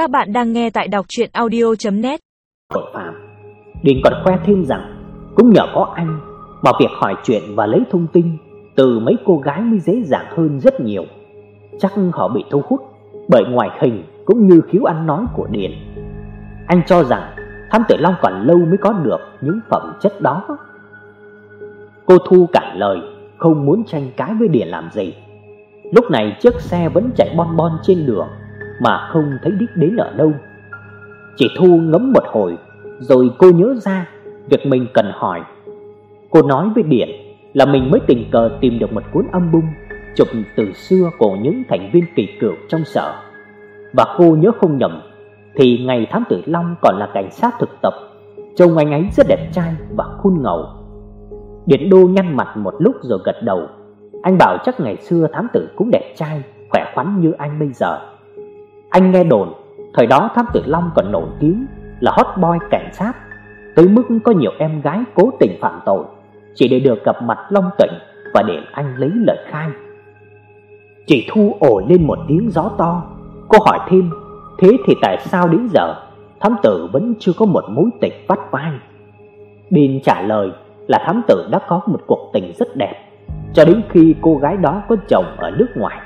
Các bạn đang nghe tại đọc chuyện audio.net Tội phạm. Điền còn khoe thêm rằng, Cũng nhờ có anh Mà việc hỏi chuyện và lấy thông tin Từ mấy cô gái mới dễ dàng hơn rất nhiều. Chắc họ bị thu hút Bởi ngoại hình cũng như khiếu ăn nói của Điền. Anh cho rằng Thám tử Long còn lâu mới có được những phẩm chất đó. Cô Thu cản lời, Không muốn tranh cãi với Điền làm gì. Lúc này chiếc xe vẫn chạy bon bon trên đường. Mà không thấy đích đến ở đâu. Chị Thu ngẫm một hồi Rồi cô nhớ ra Việc mình cần hỏi. Cô nói với Điển là mình mới tình cờ tìm được một cuốn album Chụp từ xưa của những thành viên kỳ cựu trong sở. Và cô nhớ không nhầm Thì ngày Thám Tử Long còn là cảnh sát thực tập Trông anh ấy rất đẹp trai và khuôn ngầu. Điển Đô nhăn mặt một lúc rồi gật đầu. Anh bảo chắc ngày xưa thám tử cũng đẹp trai, khỏe khoắn như anh bây giờ. Anh nghe đồn, thời đó thám tử Long còn nổi tiếng là hot boy cảnh sát, tới mức có nhiều em gái cố tình phạm tội chỉ để được gặp mặt Long Tịnh và để anh lấy lời khai. Chị Thu ồ lên một tiếng gió to, cô hỏi thêm, thế thì tại sao đến giờ thám tử vẫn chưa có một mối tình vắt vai? Bin trả lời là thám tử đã có một cuộc tình rất đẹp cho đến khi cô gái đó có chồng ở nước ngoài.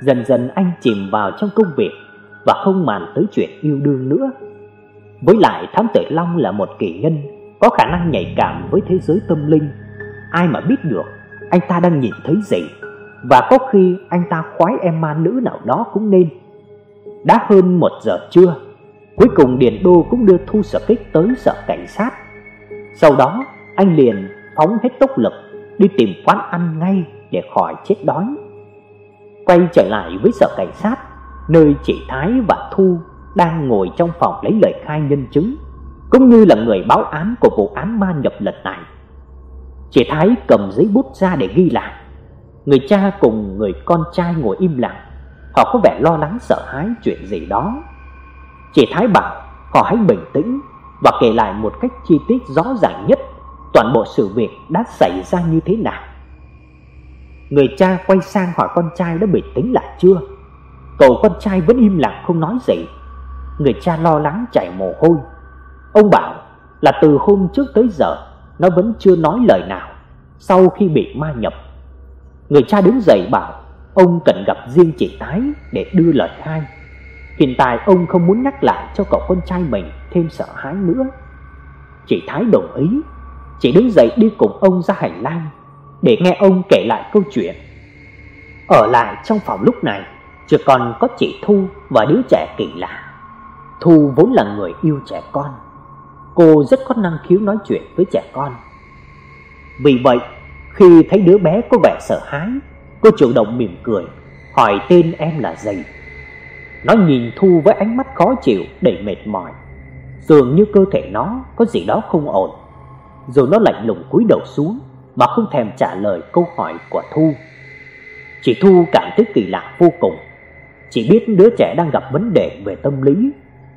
Dần dần anh chìm vào trong công việc và không màng tới chuyện yêu đương nữa. Với lại Thám Tử Long là một kỳ nhân có khả năng nhạy cảm với thế giới tâm linh. Ai mà biết được anh ta đang nhìn thấy gì và có khi anh ta khoái em ma nữ nào đó cũng nên. Đã hơn một giờ trưa, cuối cùng Điền Đô cũng đưa Thu Sở Kích tới sở cảnh sát. Sau đó, anh liền phóng hết tốc lực đi tìm quán ăn ngay để khỏi chết đói. Quay trở lại với sở cảnh sát, nơi chị Thái và Thu đang ngồi trong phòng lấy lời khai nhân chứng, cũng như là người báo án của vụ án ma nhập lần này. Chị Thái cầm giấy bút ra để ghi lại. Người cha cùng người con trai ngồi im lặng, họ có vẻ lo lắng sợ hãi chuyện gì đó. Chị Thái bảo họ hãy bình tĩnh và kể lại một cách chi tiết rõ ràng nhất toàn bộ sự việc đã xảy ra như thế nào. Người cha quay sang hỏi con trai đã bình tĩnh lại chưa. Cậu con trai vẫn im lặng không nói gì. Người cha lo lắng chảy mồ hôi. Ông bảo là từ hôm trước tới giờ, nó vẫn chưa nói lời nào sau khi bị ma nhập. Người cha đứng dậy bảo, ông cần gặp riêng chị Thái để đưa lời khai. Hiện tại ông không muốn nhắc lại cho cậu con trai mình thêm sợ hãi nữa. Chị Thái đồng ý Chị đứng dậy đi cùng ông ra hành lang Để nghe ông kể lại câu chuyện Ở lại trong phòng lúc này chỉ còn có chị Thu và đứa trẻ kỳ lạ. Thu vốn là người yêu trẻ con. Cô rất có năng khiếu nói chuyện với trẻ con. Vì vậy, khi thấy đứa bé có vẻ sợ hãi, Cô chủ động mỉm cười, Hỏi tên em là gì. Nó nhìn Thu với ánh mắt khó chịu, đầy mệt mỏi. Dường như cơ thể nó có gì đó không ổn. Rồi nó lạnh lùng cúi đầu xuống mà không thèm trả lời câu hỏi của Thu. Chị Thu cảm thấy kỳ lạ vô cùng. Chỉ biết đứa trẻ đang gặp vấn đề về tâm lý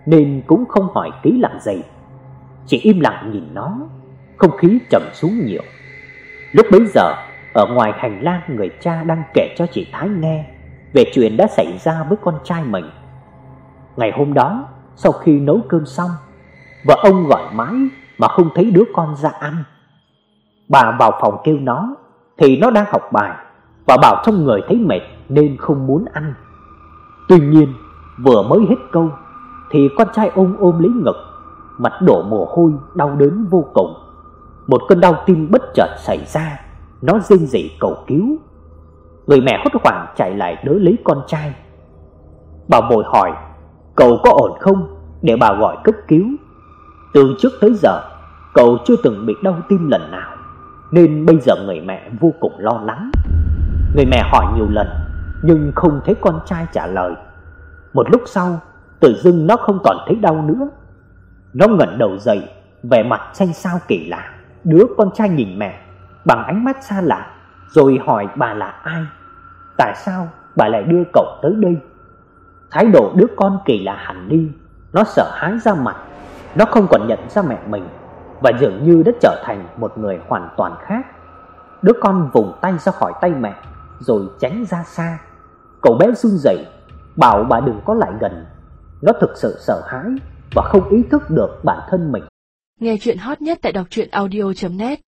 nên cũng không hỏi kỹ làm gì. Chỉ im lặng nhìn nó, không khí trầm xuống nhiều. Lúc bấy giờ, ở ngoài hành lang người cha đang kể cho chị Thái nghe về chuyện đã xảy ra với con trai mình. Ngày hôm đó, sau khi nấu cơm xong, vợ ông gọi mãi mà không thấy đứa con ra ăn. Bà vào phòng kêu nó thì nó đang học bài và bảo trong người thấy mệt nên không muốn ăn. Tuy nhiên, vừa mới hết câu thì con trai ôm ôm lấy ngực, mặt đổ mồ hôi đau đớn vô cùng. Một cơn đau tim bất chợt xảy ra, nó rên rỉ cầu cứu. Người mẹ hốt hoảng chạy lại đỡ lấy con trai. Bà vội hỏi: "Cậu có ổn không?" để bà gọi cấp cứu. Từ trước tới giờ, cậu chưa từng bị đau tim lần nào, nên bây giờ người mẹ vô cùng lo lắng. Người mẹ hỏi nhiều lần nhưng không thấy con trai trả lời. Một lúc sau, tự dưng nó không còn thấy đau nữa. Nó ngẩng đầu dậy, vẻ mặt xanh xao kỳ lạ. Đứa con trai nhìn mẹ bằng ánh mắt xa lạ, rồi hỏi bà là ai? Tại sao bà lại đưa cậu tới đây? Thái độ đứa con kỳ lạ hẳn đi, nó sợ hãi ra mặt nó không còn nhận ra mẹ mình và dường như đã trở thành một người hoàn toàn khác. Đứa con vùng tay ra khỏi tay mẹ rồi tránh ra xa. Cậu bé run rẩy bảo bà đừng có lại gần. Nó thực sự sợ hãi và không ý thức được bản thân mình. Nghe chuyện hot nhất tại đọc truyện audio.net